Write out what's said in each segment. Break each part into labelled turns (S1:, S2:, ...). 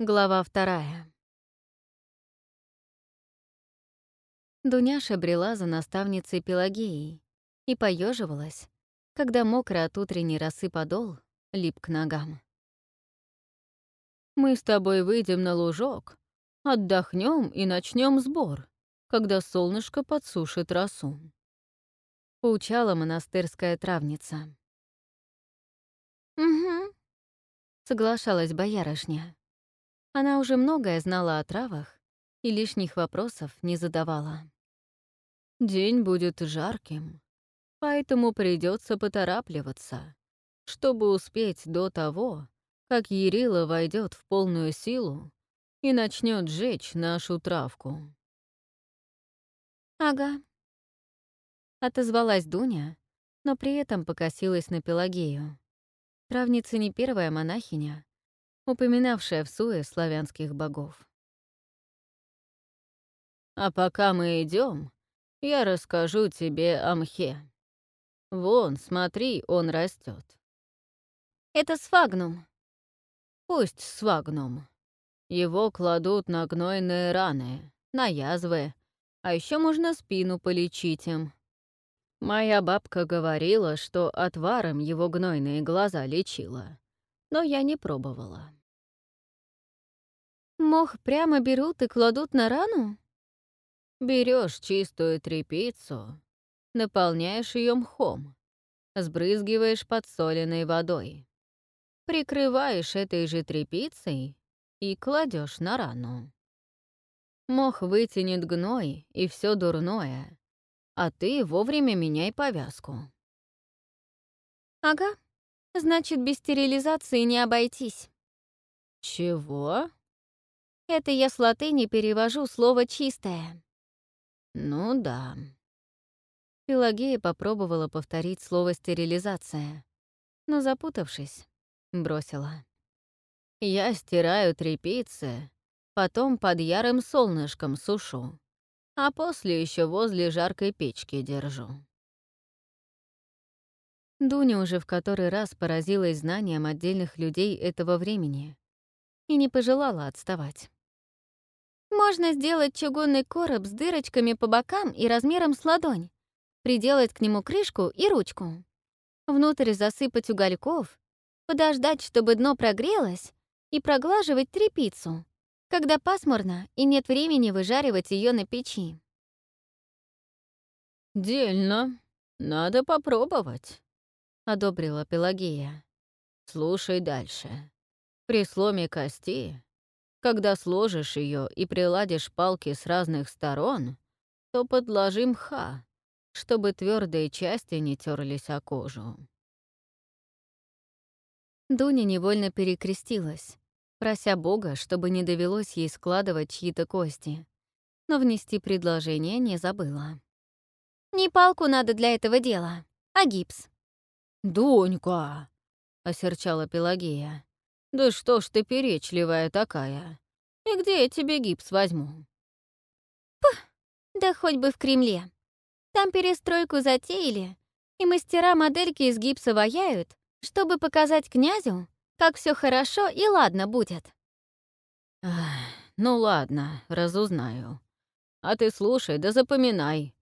S1: Глава вторая. Дуняша брела за наставницей Пелагеей и поеживалась, когда мокрый от утренней росы подол лип к ногам. «Мы с тобой выйдем на лужок, отдохнем и начнем сбор, когда солнышко подсушит росу», — поучала монастырская травница.
S2: «Угу», —
S1: соглашалась боярышня. Она уже многое знала о травах и лишних вопросов не задавала. День будет жарким, поэтому придется поторапливаться, чтобы успеть до того, как Ерила войдет в полную силу и начнет жечь нашу травку.
S2: «Ага», — отозвалась Дуня, но при этом покосилась на Пелагею.
S1: Травница не первая монахиня, упоминавшая в суе славянских богов. «А пока мы идем, я расскажу тебе о мхе. Вон, смотри, он растет.
S2: «Это сфагнум».
S1: «Пусть сфагнум. Его кладут на гнойные раны, на язвы, а еще можно спину полечить им. Моя бабка говорила, что отваром его гнойные глаза лечила, но я не пробовала.
S2: Мох прямо берут и кладут на рану?
S1: Берешь чистую трепицу, наполняешь ее мхом, сбрызгиваешь подсоленной водой, прикрываешь этой же трепицей и кладешь на рану. Мох вытянет гной и все дурное, а ты вовремя меняй повязку.
S2: Ага, значит, без стерилизации не обойтись.
S1: Чего?
S2: Это я с латыни перевожу слово «чистое».
S1: Ну да. Пелагея попробовала повторить слово «стерилизация», но, запутавшись, бросила. «Я стираю тряпицы, потом под ярым солнышком сушу, а после еще возле жаркой печки держу». Дуня уже в который раз поразилась знанием отдельных людей этого времени и не пожелала отставать.
S2: Можно сделать чугунный короб с дырочками по бокам и размером с ладонь, приделать к нему крышку и ручку. Внутрь засыпать угольков, подождать, чтобы дно прогрелось, и проглаживать трепицу, когда пасмурно и нет времени выжаривать ее на печи.
S1: «Дельно. Надо попробовать», — одобрила Пелагея. «Слушай дальше. При сломе кости когда сложишь ее и приладишь палки с разных сторон, то подложи мха, чтобы твердые части не терлись о кожу. Дуня невольно перекрестилась, прося Бога, чтобы не довелось ей складывать чьи-то кости, но внести предложение не забыла.
S2: «Не палку надо для этого дела, а гипс».
S1: «Дунька!» — осерчала Пелагея. «Да что ж ты перечливая такая? И где я тебе гипс возьму?»
S2: «Пух, да хоть бы в Кремле. Там перестройку затеяли, и мастера модельки из гипса ваяют, чтобы показать князю, как все хорошо и ладно будет».
S1: Ах, «Ну ладно, разузнаю. А ты слушай да запоминай.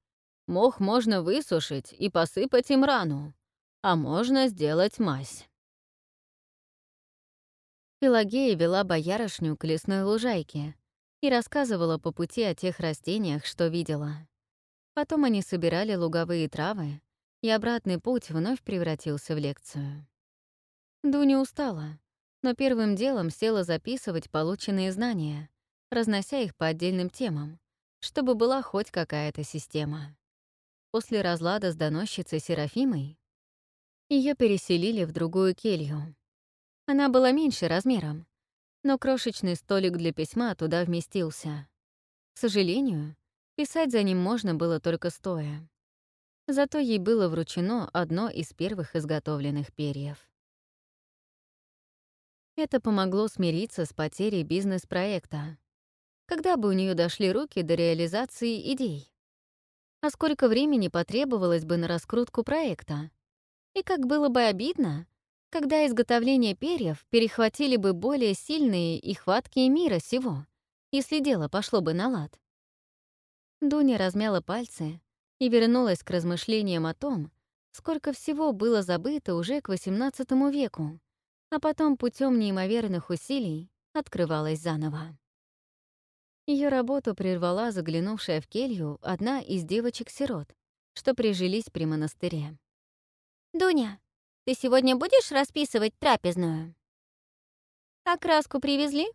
S1: Мох можно высушить и посыпать им рану, а можно сделать мазь. Пелагея вела боярышню к лесной лужайке и рассказывала по пути о тех растениях, что видела. Потом они собирали луговые травы, и обратный путь вновь превратился в лекцию. Дуня устала, но первым делом села записывать полученные знания, разнося их по отдельным темам, чтобы была хоть какая-то система. После разлада с доносчицей Серафимой ее переселили в другую келью, она была меньше размером, но крошечный столик для письма туда вместился. К сожалению, писать за ним можно было только стоя. Зато ей было вручено одно из первых изготовленных перьев. Это помогло смириться с потерей бизнес-проекта. Когда бы у нее дошли руки до реализации идей? А сколько времени потребовалось бы на раскрутку проекта? И как было бы обидно, когда изготовление перьев перехватили бы более сильные и хваткие мира сего, если дело пошло бы на лад. Дуня размяла пальцы и вернулась к размышлениям о том, сколько всего было забыто уже к XVIII веку, а потом путем неимоверных усилий открывалось заново. Ее работу прервала заглянувшая в келью одна из девочек-сирот, что прижились при монастыре.
S2: «Дуня, ты сегодня будешь расписывать трапезную?» «А краску привезли?»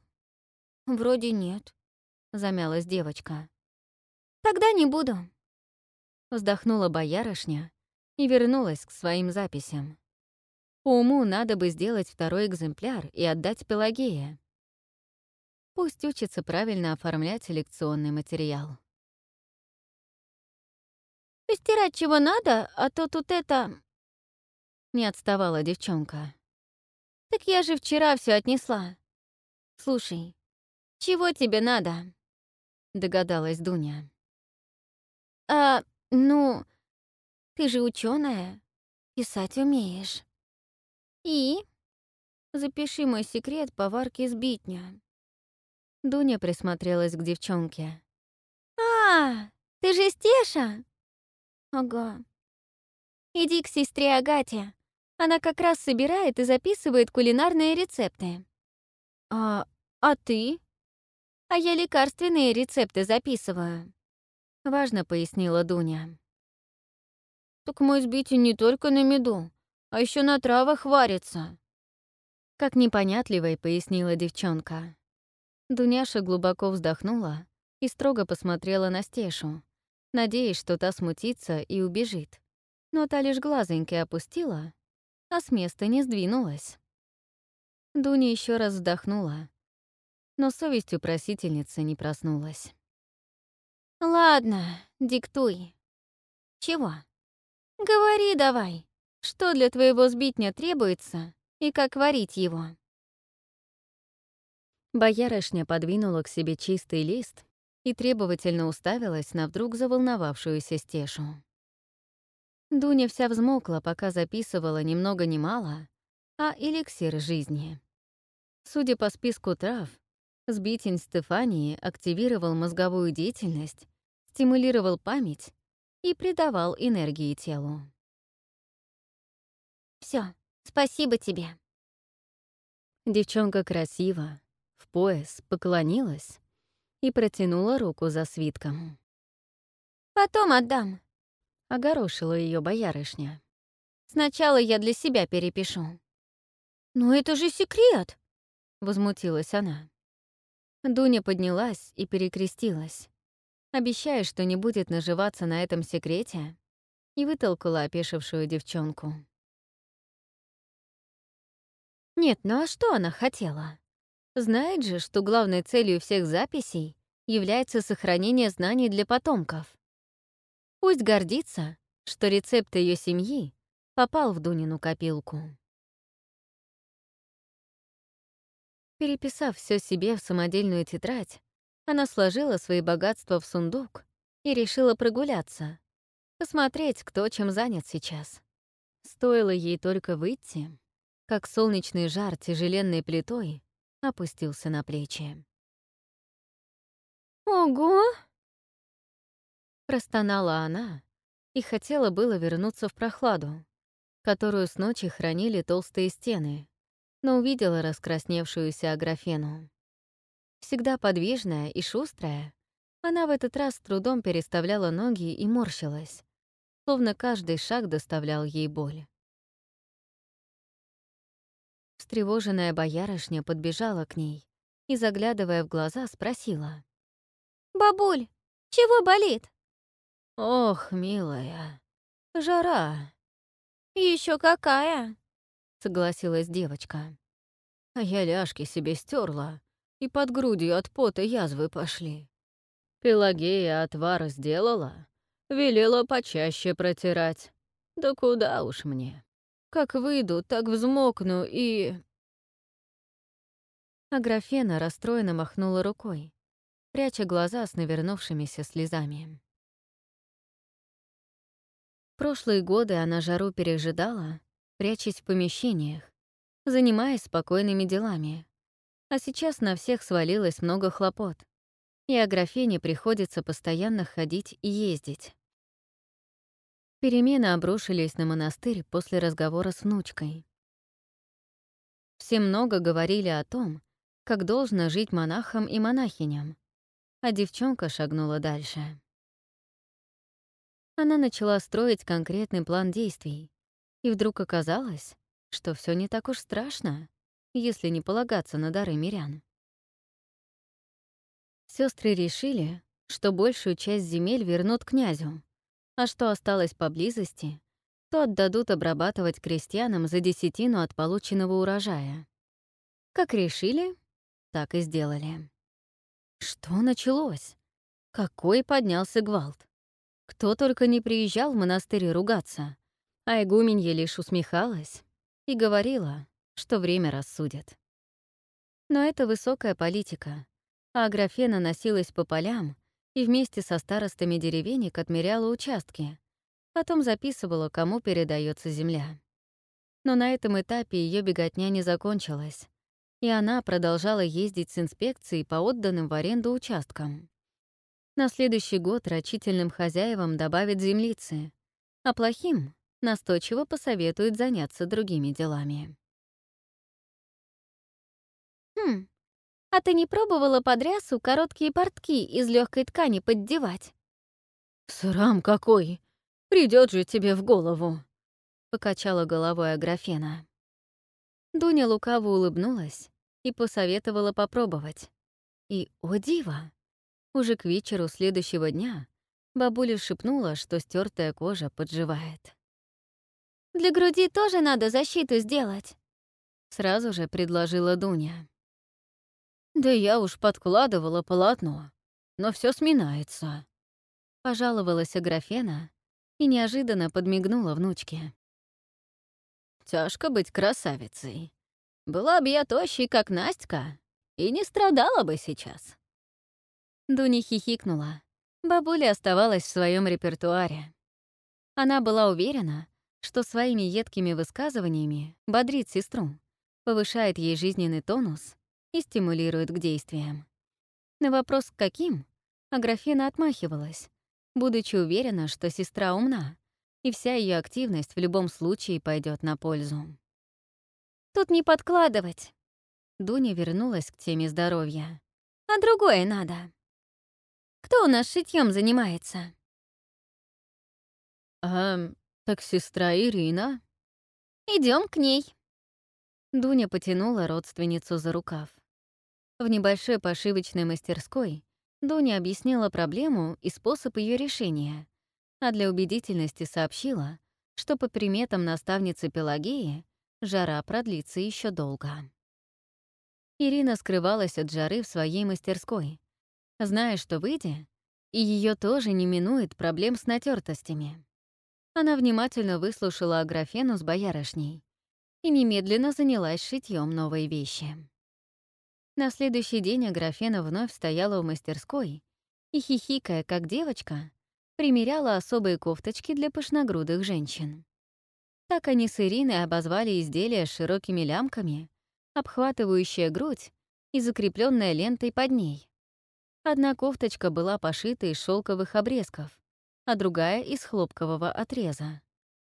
S1: «Вроде нет», — замялась девочка.
S2: «Тогда не буду», —
S1: вздохнула боярышня и вернулась к своим записям. По уму надо бы сделать второй экземпляр и отдать Пелагее. Пусть учится правильно оформлять лекционный материал.
S2: «Постирать чего надо, а то тут это...»
S1: Не отставала девчонка.
S2: «Так я же вчера все отнесла. Слушай, чего тебе надо?»
S1: Догадалась Дуня.
S2: «А, ну, ты же ученая, писать умеешь. И? Запиши мой секрет поварки сбитня.
S1: Дуня присмотрелась к девчонке.
S2: «А, ты же Стеша?» «Ага». «Иди к сестре Агате. Она как раз собирает и записывает кулинарные рецепты».
S1: «А, а ты?»
S2: «А я лекарственные рецепты записываю», —
S1: важно пояснила Дуня.
S2: Так мой сбитень не только на меду, а еще на травах варится.
S1: Как непонятливой пояснила девчонка. Дуняша глубоко вздохнула и строго посмотрела на Стешу, надеясь, что та смутится и убежит. Но та лишь глазоньки опустила, а с места не сдвинулась. Дуня еще раз вздохнула, но совестью просительницы не проснулась.
S2: «Ладно, диктуй. Чего?» «Говори давай, что для твоего сбитня требуется и как варить его?»
S1: Боярышня подвинула к себе чистый лист и требовательно уставилась на вдруг заволновавшуюся стешу. Дуня вся взмокла, пока записывала ни много ни мало, а эликсир жизни. Судя по списку трав, сбитень Стефании активировал мозговую деятельность, стимулировал память и придавал энергии телу.
S2: Все, спасибо тебе.
S1: Девчонка красиво, в пояс, поклонилась и протянула руку за свитком.
S2: «Потом отдам», —
S1: огорошила ее боярышня.
S2: «Сначала я для себя перепишу». «Но это же секрет!»
S1: — возмутилась она. Дуня поднялась и перекрестилась обещая, что не будет наживаться на этом секрете, и вытолкала опешившую девчонку. Нет, ну а что она хотела? Знает же, что главной целью всех записей является сохранение знаний для потомков. Пусть гордится, что рецепт ее семьи попал в Дунину копилку. Переписав все себе в самодельную тетрадь, она сложила свои богатства в сундук и решила прогуляться, посмотреть, кто чем занят сейчас. Стоило ей только выйти, как солнечный жар тяжеленной плитой опустился на плечи.
S2: «Ого!»
S1: Простонала она и хотела было вернуться в прохладу, которую с ночи хранили толстые стены, но увидела раскрасневшуюся Аграфену. Всегда подвижная и шустрая, она в этот раз с трудом переставляла ноги и морщилась, словно каждый шаг доставлял ей боль. Встревоженная боярышня подбежала к ней и, заглядывая в глаза, спросила.
S2: «Бабуль, чего болит?»
S1: «Ох, милая, жара».
S2: Еще какая?»
S1: — согласилась девочка. «А я ляжки себе стерла и под грудью от пота язвы пошли. Пелагея отвар сделала, велела почаще протирать. Да куда уж мне. Как выйду, так взмокну и... Аграфена расстроенно махнула рукой, пряча глаза с навернувшимися слезами. Прошлые годы она жару пережидала, прячась в помещениях, занимаясь спокойными делами. А сейчас на всех свалилось много хлопот, и Аграфене приходится постоянно ходить и ездить. Перемены обрушились на монастырь после разговора с внучкой. Все много говорили о том, как должно жить монахам и монахиням, а девчонка шагнула дальше. Она начала строить конкретный план действий, и вдруг оказалось, что все не так уж страшно, если не полагаться на дары мирян. Сестры решили, что большую часть земель вернут князю, а что осталось поблизости, то отдадут обрабатывать крестьянам за десятину от полученного урожая. Как решили, так и сделали. Что началось? Какой поднялся гвалт? Кто только не приезжал в монастырь ругаться, а игуменья лишь усмехалась и говорила, что время рассудит. Но это высокая политика, а Аграфена носилась по полям и вместе со старостами деревенек отмеряла участки, потом записывала, кому передается земля. Но на этом этапе ее беготня не закончилась, и она продолжала ездить с инспекцией по отданным в аренду участкам. На следующий год рачительным хозяевам добавят землицы, а плохим настойчиво посоветует заняться другими делами.
S2: «Хм, а ты не пробовала под рясу короткие портки из легкой ткани поддевать?»
S1: «Срам какой! Придет же тебе в голову!» — покачала головой Аграфена. Дуня лукаво улыбнулась и посоветовала попробовать. И, о диво! Уже к вечеру следующего дня бабуля шепнула, что стертая кожа подживает.
S2: «Для груди тоже надо защиту сделать», —
S1: сразу же предложила Дуня. «Да я уж подкладывала полотно, но все сминается», — пожаловалась Аграфена и неожиданно подмигнула внучке. «Тяжко быть красавицей. Была бы я тощей, как Настя, и не страдала бы сейчас». Дуня хихикнула. Бабуля оставалась в своем репертуаре. Она была уверена, что своими едкими высказываниями бодрит сестру, повышает ей жизненный тонус и стимулирует к действиям. На вопрос «каким?» Аграфена отмахивалась, будучи уверена, что сестра умна, и вся ее активность в любом случае пойдет на пользу.
S2: «Тут не подкладывать!»
S1: Дуня вернулась к теме здоровья.
S2: «А другое надо. Кто у нас шитьем занимается?»
S1: «Эм, так сестра Ирина?»
S2: Идем к ней».
S1: Дуня потянула родственницу за рукав. В небольшой пошивочной мастерской Дуня объяснила проблему и способ ее решения, а для убедительности сообщила, что по приметам наставницы Пелагеи жара продлится еще долго. Ирина скрывалась от жары в своей мастерской, зная, что выйдя, и ее тоже не минует проблем с натертостями. Она внимательно выслушала Аграфену с боярышней и немедленно занялась шитьем новой вещи. На следующий день Аграфена вновь стояла в мастерской и, хихикая, как девочка, примеряла особые кофточки для пышногрудых женщин. Так они с Ириной обозвали изделия с широкими лямками, обхватывающая грудь и закрепленная лентой под ней. Одна кофточка была пошита из шелковых обрезков, а другая — из хлопкового отреза.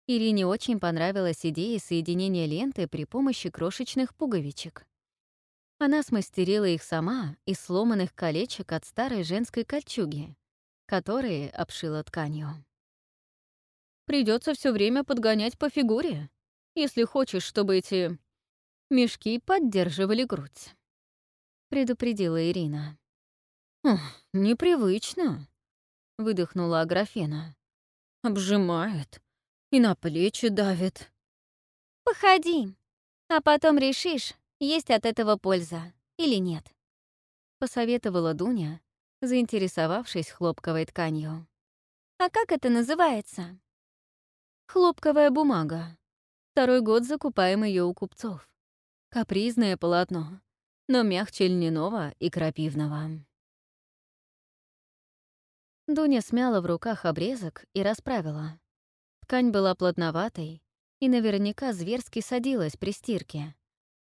S1: Ирине очень понравилась идея соединения ленты при помощи крошечных пуговичек. Она смастерила их сама из сломанных колечек от старой женской кольчуги, которые обшила тканью. Придется все время подгонять по фигуре, если хочешь, чтобы эти мешки поддерживали грудь», — предупредила Ирина. «Непривычно», — выдохнула Аграфена. «Обжимает и на плечи давит».
S2: «Походи, а потом решишь, есть от этого польза или нет», — посоветовала Дуня, заинтересовавшись хлопковой тканью. «А как это называется?»
S1: «Хлопковая бумага. Второй год закупаем ее у купцов. Капризное полотно, но мягче льняного и крапивного». Дуня смяла в руках обрезок и расправила. Ткань была плотноватой и наверняка зверски садилась при стирке,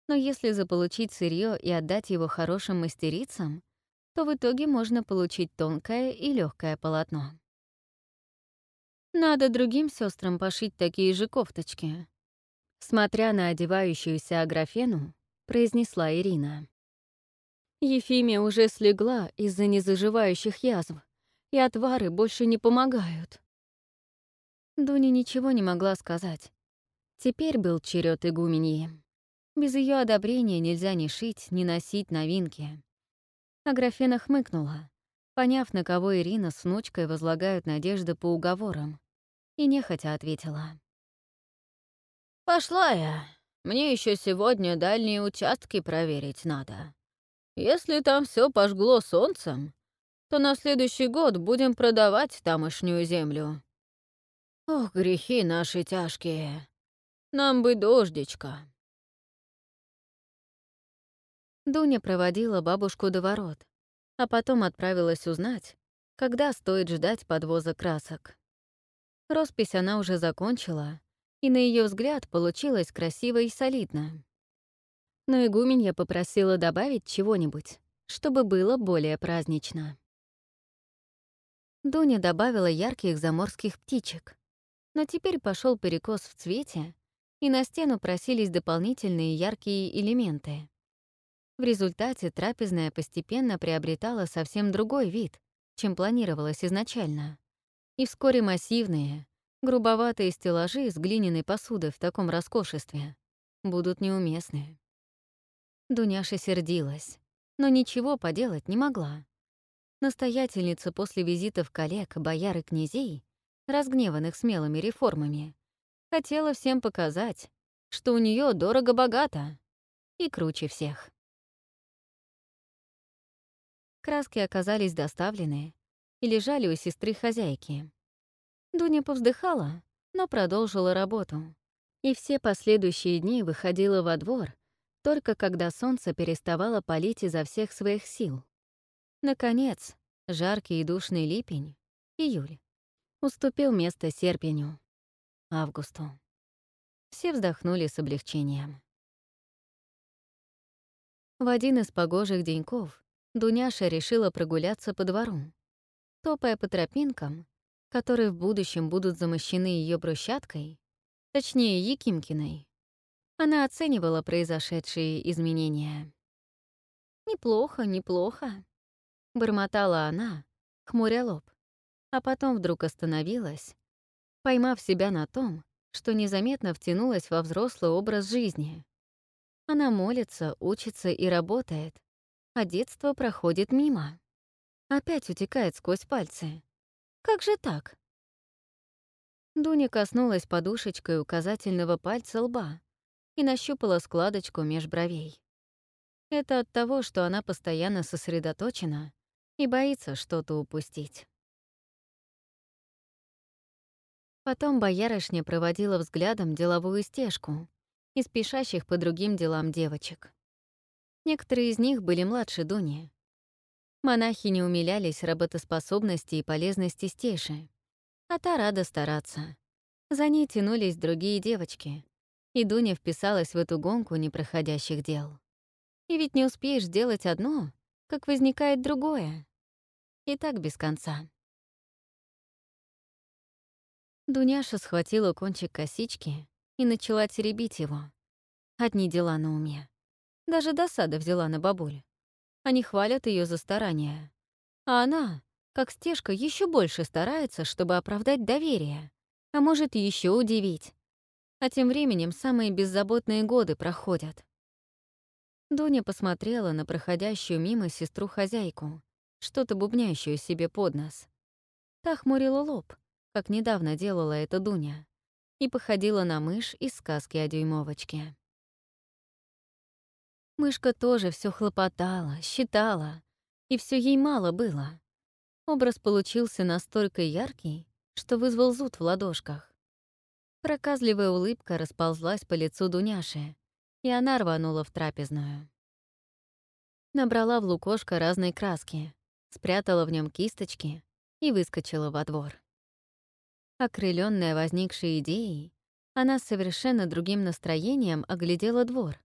S1: Но если заполучить сырье и отдать его хорошим мастерицам, то в итоге можно получить тонкое и легкое полотно. Надо другим сестрам пошить такие же кофточки. Смотря на одевающуюся Аграфену, произнесла Ирина. Ефимия уже слегла из-за незаживающих язв, и отвары больше не помогают. Дуня ничего не могла сказать. Теперь был черед игуменьи. Без ее одобрения нельзя ни шить, ни носить новинки. Аграфена хмыкнула, поняв, на кого Ирина с внучкой возлагают надежды по уговорам, и нехотя ответила. «Пошла я. Мне еще сегодня дальние участки проверить надо. Если там все пожгло солнцем, то на следующий год будем продавать тамошнюю землю. Ох, грехи наши тяжкие. Нам бы дождичка». Дуня проводила бабушку до ворот, а потом отправилась узнать, когда стоит ждать подвоза красок. Роспись она уже закончила, и на ее взгляд получилось красиво и солидно. Но игуменья попросила добавить чего-нибудь, чтобы было более празднично. Дуня добавила ярких заморских птичек, но теперь пошел перекос в цвете, и на стену просились дополнительные яркие элементы. В результате трапезная постепенно приобретала совсем другой вид, чем планировалось изначально. И вскоре массивные, грубоватые стеллажи с глиняной посудой в таком роскошестве будут неуместны. Дуняша сердилась, но ничего поделать не могла. Настоятельница после визитов коллег, бояр и князей, разгневанных смелыми реформами, хотела всем показать, что у нее дорого-богато и круче всех. Краски оказались доставлены и лежали у сестры хозяйки. Дуня повздыхала, но продолжила работу. И все последующие дни выходила во двор, только когда солнце переставало палить изо всех своих сил. Наконец, жаркий и душный липень, июль, уступил место серпеню, августу. Все вздохнули с облегчением. В один из погожих деньков Дуняша решила прогуляться по двору. Топая по тропинкам, которые в будущем будут замощены ее брусчаткой, точнее, Якимкиной, она оценивала произошедшие изменения. «Неплохо, неплохо», — бормотала она, хмуря лоб, а потом вдруг остановилась, поймав себя на том, что незаметно втянулась во взрослый образ жизни. Она молится, учится и работает, а детство проходит мимо. Опять утекает сквозь пальцы. Как же так? Дуня коснулась подушечкой указательного пальца лба и нащупала складочку меж бровей. Это от того, что она постоянно сосредоточена и боится что-то упустить. Потом боярышня проводила взглядом деловую стежку и спешащих по другим делам девочек. Некоторые из них были младше Дуни. Монахи не умилялись работоспособности и полезности Стеши, а та рада стараться. За ней тянулись другие девочки, и Дуня вписалась в эту гонку непроходящих дел. И ведь не успеешь сделать одно, как возникает другое. И так без конца. Дуняша схватила кончик косички и начала теребить его. Одни дела на уме. Даже досада взяла на бабуль. Они хвалят ее за старания. А она, как стежка, еще больше старается, чтобы оправдать доверие, а может, еще удивить. А тем временем самые беззаботные годы проходят. Дуня посмотрела на проходящую мимо сестру-хозяйку, что-то бубнящую себе под нос. Та хмурила лоб, как недавно делала это Дуня, и походила на мышь из сказки о дюймовочке. Мышка тоже все хлопотала, считала, и все ей мало было. Образ получился настолько яркий, что вызвал зуд в ладошках. Проказливая улыбка расползлась по лицу Дуняши, и она рванула в трапезную. Набрала в лукошко разной краски, спрятала в нем кисточки и выскочила во двор. Окрыленная возникшей идеей, она с совершенно другим настроением оглядела двор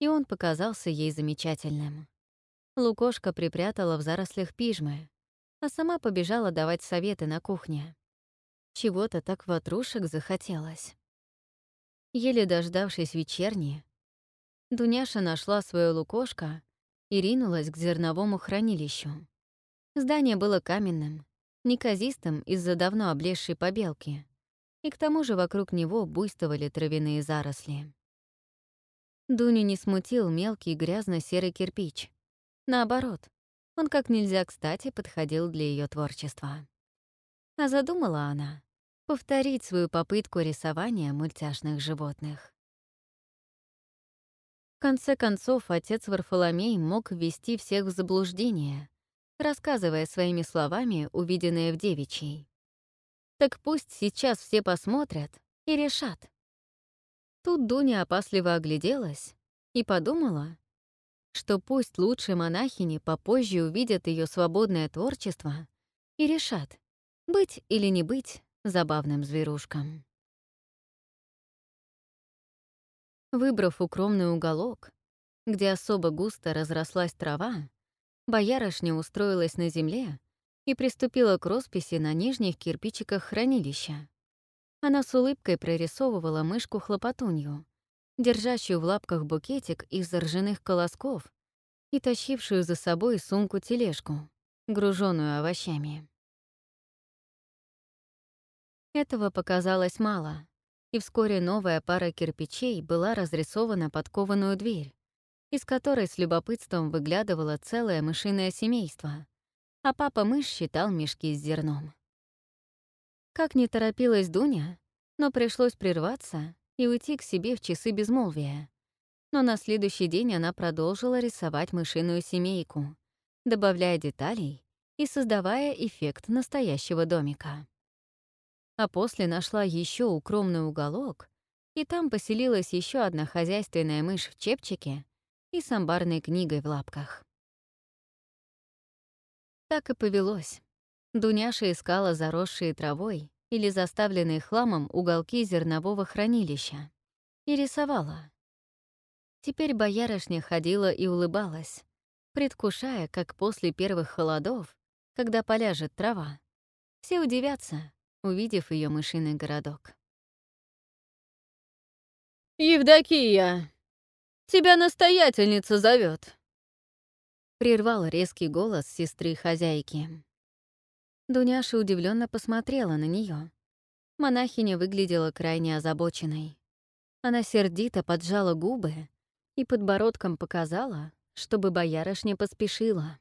S1: и он показался ей замечательным. Лукошка припрятала в зарослях пижмы, а сама побежала давать советы на кухне. Чего-то так ватрушек захотелось. Еле дождавшись вечерни, Дуняша нашла свое лукошко и ринулась к зерновому хранилищу. Здание было каменным, неказистым из-за давно облезшей побелки, и к тому же вокруг него буйствовали травяные заросли. Дуню не смутил мелкий грязно-серый кирпич. Наоборот, он как нельзя кстати подходил для ее творчества. А задумала она повторить свою попытку рисования мультяшных животных. В конце концов, отец Варфоломей мог ввести всех в заблуждение, рассказывая своими словами увиденное в девичьей. Так пусть сейчас все посмотрят и решат. Тут Дуня опасливо огляделась и подумала, что пусть лучшие монахини попозже увидят ее свободное творчество и решат, быть или не быть забавным зверушкам. Выбрав укромный уголок, где особо густо разрослась трава, боярышня устроилась на земле и приступила к росписи на нижних кирпичиках хранилища. Она с улыбкой прорисовывала мышку-хлопотунью, держащую в лапках букетик из ржаных колосков и тащившую за собой сумку-тележку, груженную овощами. Этого показалось мало, и вскоре новая пара кирпичей была разрисована под кованую дверь, из которой с любопытством выглядывало целое мышиное семейство, а папа-мышь считал мешки с зерном. Как не торопилась Дуня, но пришлось прерваться и уйти к себе в часы безмолвия. Но на следующий день она продолжила рисовать мышиную семейку, добавляя деталей и создавая эффект настоящего домика а после нашла еще укромный уголок, и там поселилась еще одна хозяйственная мышь в чепчике и с амбарной книгой в лапках. Так и повелось. Дуняша искала заросшие травой или заставленные хламом уголки зернового хранилища и рисовала. Теперь боярышня ходила и улыбалась, предвкушая, как после первых холодов, когда поляжет трава, все удивятся, увидев ее мышиный городок.
S3: «Евдокия, тебя настоятельница зовет.
S1: Прервал резкий голос сестры-хозяйки. Дуняша удивленно посмотрела на нее. Монахиня выглядела крайне озабоченной. Она сердито поджала губы и подбородком показала, чтобы боярышня поспешила.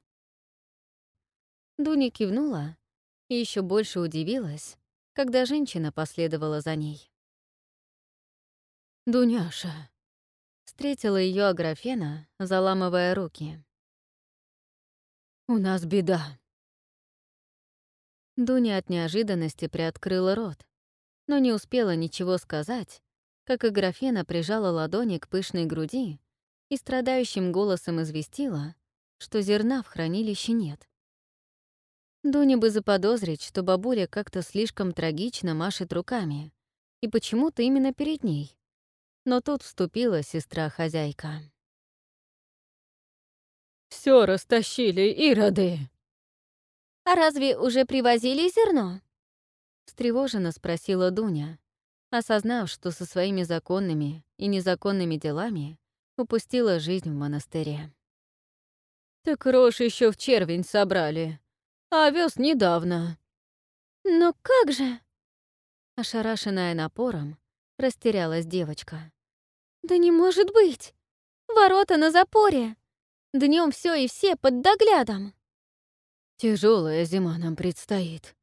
S1: Дуня кивнула и еще больше удивилась, когда женщина последовала за ней.
S3: «Дуняша», —
S1: встретила ее Аграфена, заламывая руки.
S3: «У нас беда».
S1: Дуня от неожиданности приоткрыла рот, но не успела ничего сказать, как Аграфена прижала ладони к пышной груди и страдающим голосом известила, что зерна в хранилище нет. Дуне бы заподозрить, что бабуля как-то слишком трагично машет руками, и почему-то именно перед ней. Но тут вступила сестра-хозяйка.
S3: Все растащили, ироды!»
S2: «А разве уже привозили зерно?»
S1: Встревоженно спросила Дуня, осознав, что со своими законными и незаконными делами упустила жизнь в монастыре.
S3: «Так рожь еще в червень собрали, а вез недавно».
S2: «Но как же?»
S1: Ошарашенная напором, растерялась девочка.
S2: «Да не может быть! Ворота на запоре! Днем все и все под доглядом!»
S3: Тяжелая зима нам предстоит.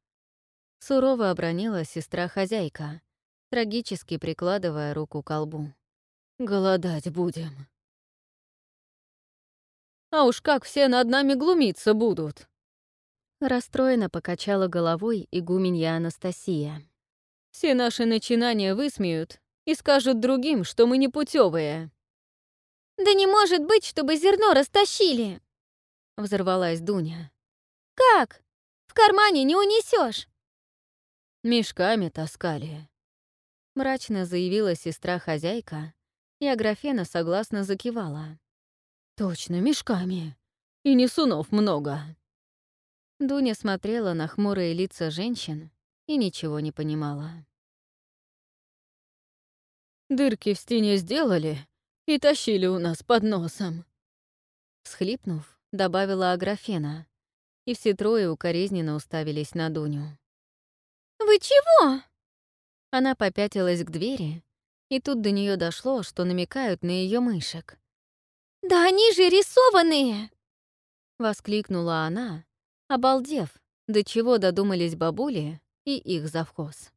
S1: Сурово обронила сестра-хозяйка, трагически прикладывая руку к колбу.
S3: Голодать будем. А уж как все над нами глумиться будут.
S1: Расстроенно покачала головой игуменья Анастасия.
S3: «Все наши начинания высмеют и скажут другим, что мы не путевые.
S2: «Да не может быть, чтобы зерно растащили!»
S1: Взорвалась Дуня.
S2: «Как? В кармане не унесешь.
S3: «Мешками таскали», —
S1: мрачно заявила сестра-хозяйка И Аграфена согласно закивала.
S3: «Точно, мешками. И несунов много».
S1: Дуня смотрела на хмурые лица женщин и ничего не понимала.
S3: «Дырки в стене сделали и тащили у нас под носом».
S1: Схлипнув, добавила Аграфена, и все трое укоризненно уставились на Дуню.
S2: «Вы чего?»
S1: Она попятилась к двери, и тут до нее дошло, что намекают на ее мышек.
S2: «Да они же рисованные!»
S1: Воскликнула она, обалдев, до чего додумались бабули и их завхоз.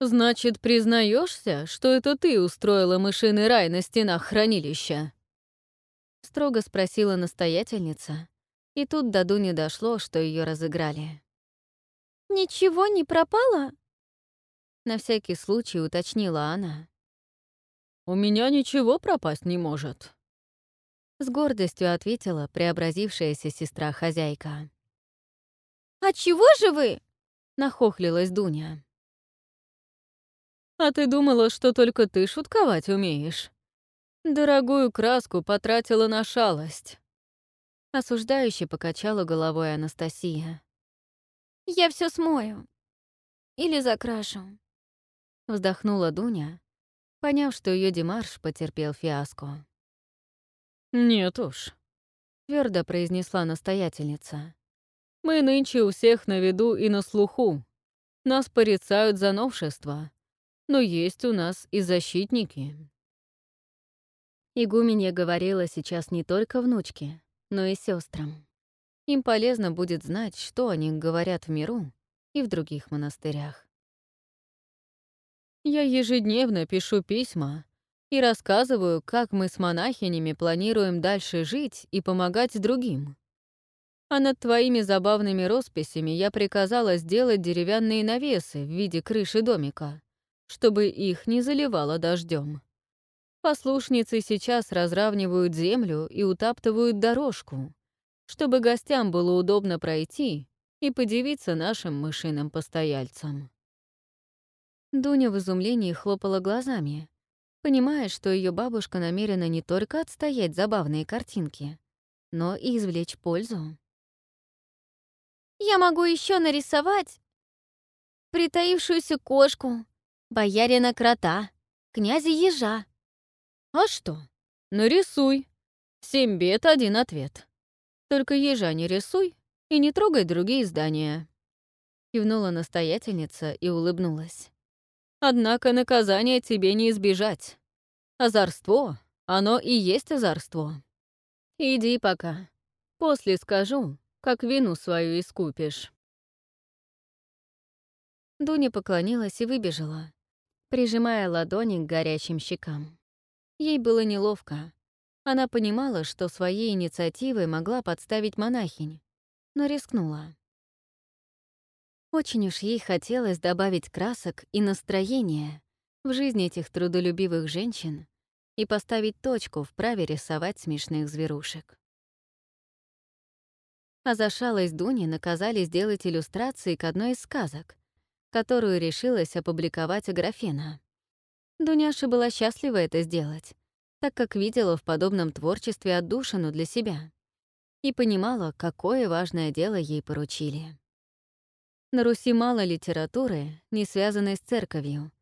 S3: «Значит, признаешься, что это ты устроила мышиный рай на стенах хранилища?»
S1: Строго спросила настоятельница, и тут до Дуни дошло, что ее разыграли.
S2: «Ничего не пропало?»
S1: На всякий случай уточнила она.
S3: «У меня ничего пропасть не может»,
S1: с гордостью ответила преобразившаяся сестра-хозяйка.
S2: «А чего же вы?»
S1: — нахохлилась Дуня.
S3: «А ты думала, что только ты шутковать умеешь? Дорогую краску потратила на шалость».
S1: Осуждающе покачала головой Анастасия.
S2: «Я все смою. Или закрашу».
S1: Вздохнула Дуня, поняв, что ее Димарш потерпел фиаско.
S3: «Нет уж», — твердо произнесла настоятельница. «Мы нынче у всех на виду и на слуху. Нас порицают за новшества, но есть у нас и защитники».
S1: Игуменья говорила сейчас не только внучке, но и сестрам. Им полезно будет знать, что о них говорят в миру и в других монастырях.
S3: «Я ежедневно пишу письма и рассказываю, как мы с монахинями планируем дальше жить и помогать другим. А над твоими забавными росписями я приказала сделать деревянные навесы в виде крыши домика, чтобы их не заливало дождем. Послушницы сейчас разравнивают землю и утаптывают дорожку, чтобы гостям было удобно пройти и подивиться нашим мышиным постояльцам.
S1: Дуня в изумлении хлопала глазами, понимая, что ее бабушка намерена не только отстоять забавные картинки, но и извлечь пользу.
S2: «Я могу еще нарисовать притаившуюся кошку, боярина крота, князя ежа».
S3: «А что? Нарисуй. Семь бед, один ответ. Только ежа не рисуй и не трогай другие здания». Кивнула настоятельница и улыбнулась. Однако наказание тебе не избежать. Озорство, оно и есть озорство. Иди пока. После скажу, как вину свою искупишь.
S1: Дуня поклонилась и выбежала, прижимая ладони к горячим щекам. Ей было неловко. Она понимала, что своей инициативой могла подставить монахинь, но рискнула. Очень уж ей хотелось добавить красок и настроения в жизни этих трудолюбивых женщин и поставить точку в праве рисовать смешных зверушек. А за Дуни наказали сделать иллюстрации к одной из сказок, которую решилась опубликовать Аграфена. Дуняша была счастлива это сделать, так как видела в подобном творчестве отдушину для себя и понимала, какое важное дело ей поручили. На Руси мало литературы, не связанной с церковью.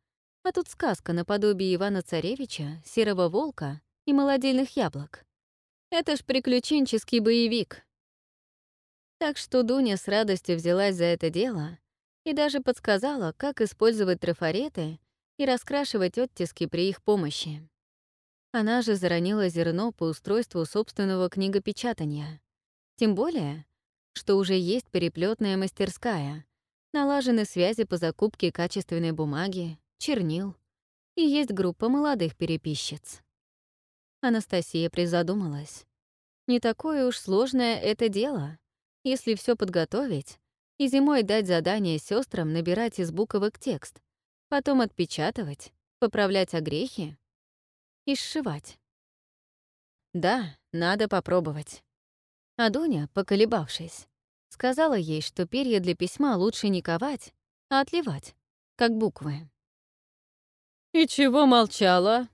S1: А тут сказка наподобие Ивана-Царевича, Серого Волка и Молодильных Яблок. Это ж приключенческий боевик. Так что Дуня с радостью взялась за это дело и даже подсказала, как использовать трафареты и раскрашивать оттиски при их помощи. Она же заронила зерно по устройству собственного книгопечатания. Тем более, что уже есть переплетная мастерская, налажены связи по закупке качественной бумаги, чернил, и есть группа молодых переписчиц. Анастасия призадумалась. Не такое уж сложное это дело, если все подготовить и зимой дать задание сестрам набирать из буквок текст, потом отпечатывать, поправлять огрехи и сшивать. Да, надо попробовать. А Дуня, поколебавшись, Сказала ей, что перья для письма лучше не ковать, а отливать, как буквы.
S3: «И чего молчала?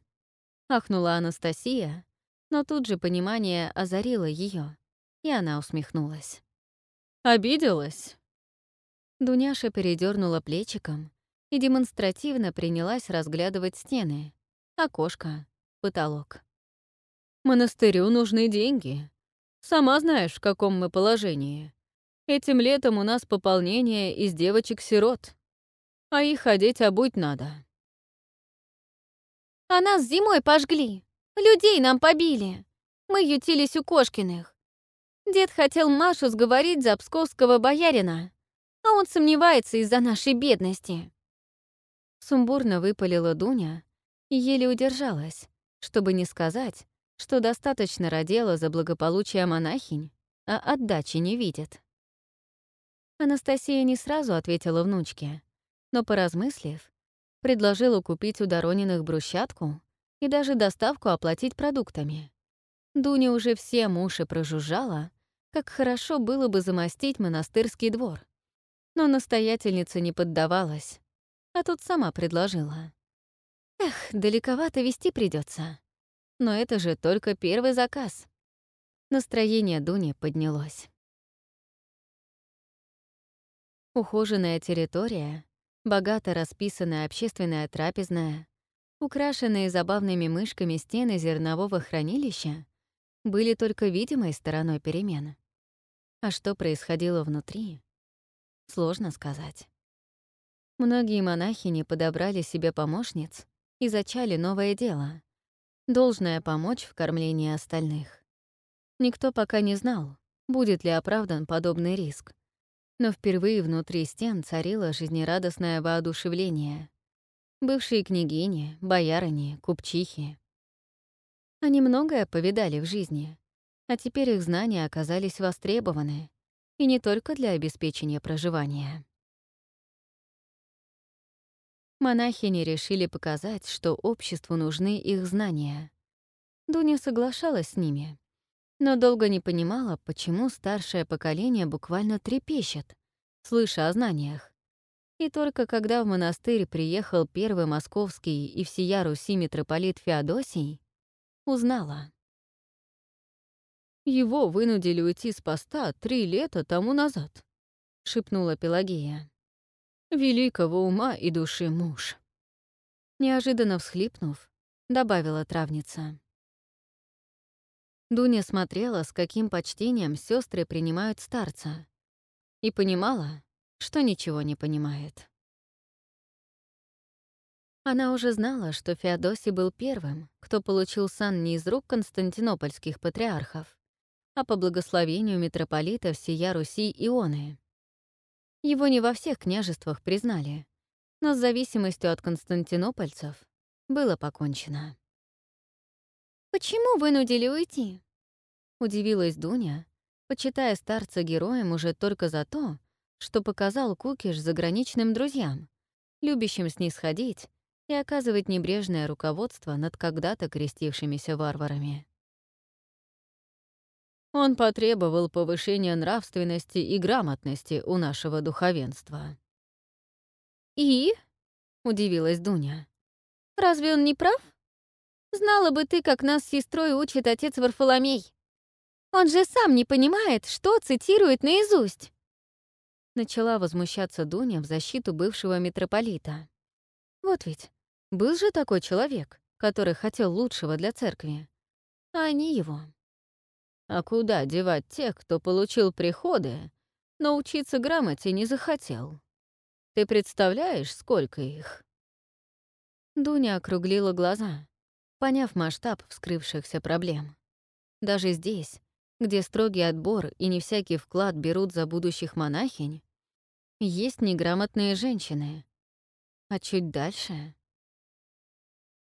S1: Ахнула Анастасия, но тут же понимание озарило ее, и она усмехнулась.
S3: «Обиделась?»
S1: Дуняша передернула плечиком и демонстративно принялась разглядывать стены, окошко, потолок.
S3: «Монастырю нужны деньги. Сама знаешь, в каком мы положении. Этим летом у нас пополнение из девочек-сирот, а их одеть обуть надо».
S2: «А нас зимой пожгли, людей нам побили. Мы ютились у Кошкиных. Дед хотел Машу сговорить за псковского боярина, а он сомневается из-за нашей бедности».
S1: Сумбурно выпалила Дуня и еле удержалась, чтобы не сказать, что достаточно родила за благополучие монахинь, а отдачи не видит. Анастасия не сразу ответила внучке, но, поразмыслив, предложила купить у Дорониных брусчатку и даже доставку оплатить продуктами. Дуня уже все уши прожужжала, как хорошо было бы замостить монастырский двор. Но настоятельница не поддавалась, а тут сама предложила. Эх, далековато вести придется. Но это же только первый заказ. Настроение Дуни поднялось. Ухоженная территория, богато расписанная общественная трапезная, украшенные забавными мышками стены зернового хранилища были только видимой стороной перемен. А что происходило внутри, сложно сказать. Многие монахини подобрали себе помощниц и зачали новое дело — должное помочь в кормлении остальных. Никто пока не знал, будет ли оправдан подобный риск. Но впервые внутри стен царило жизнерадостное воодушевление. Бывшие княгини, боярыни, купчихи. Они многое повидали в жизни, а теперь их знания оказались востребованы, и не только для обеспечения проживания. Монахини решили показать, что обществу нужны их знания. Дуня соглашалась с ними, но долго не понимала, почему старшее поколение буквально трепещет, слыша о знаниях. И только когда в монастырь приехал первый московский и всея Руси митрополит Феодосий, узнала.
S3: «Его вынудили уйти с поста три лета тому назад», — шепнула Пелагея великого ума и души муж.
S1: Неожиданно всхлипнув, добавила травница. Дуня смотрела, с каким почтением сестры принимают старца, и понимала, что ничего не понимает. Она уже знала, что Феодосий был первым, кто получил сан не из рук константинопольских патриархов, а по благословению митрополита всея Руси Ионы. Его не во всех княжествах признали, но с зависимостью от константинопольцев было покончено.
S2: «Почему вынудили уйти?»
S1: — удивилась Дуня, почитая старца героем уже только за то, что показал кукиш заграничным друзьям, любящим снисходить и оказывать небрежное руководство над когда-то крестившимися варварами.
S3: Он потребовал повышения нравственности и грамотности у нашего духовенства.
S2: «И?» — удивилась Дуня. «Разве он не прав? Знала бы ты, как нас с сестрой учит отец Варфоломей. Он же сам не понимает, что цитирует наизусть».
S1: Начала возмущаться Дуня в защиту бывшего митрополита. Вот ведь, был же такой человек, который хотел лучшего для церкви, а они его.
S3: А куда девать тех, кто получил приходы, но учиться грамоте не захотел? Ты представляешь, сколько их?»
S1: Дуня округлила глаза, поняв масштаб вскрывшихся проблем. Даже здесь, где строгий отбор и не всякий вклад берут за будущих монахинь, есть неграмотные женщины. А чуть дальше...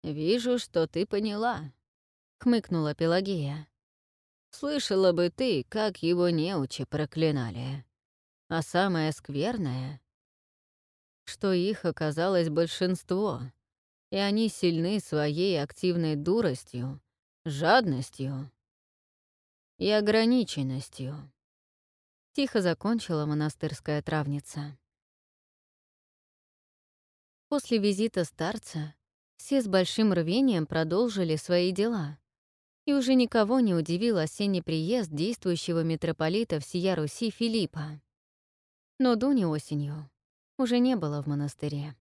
S3: «Вижу, что ты поняла», — хмыкнула Пелагея. Слышала бы ты, как его неучи проклинали. А самое скверное, что их оказалось большинство, и они сильны своей активной дуростью, жадностью и ограниченностью.
S1: Тихо закончила монастырская травница. После визита старца Все с большим рвением продолжили свои дела, и уже никого не удивил осенний приезд действующего митрополита всея Руси Филиппа. Но Дуни осенью уже не было в монастыре.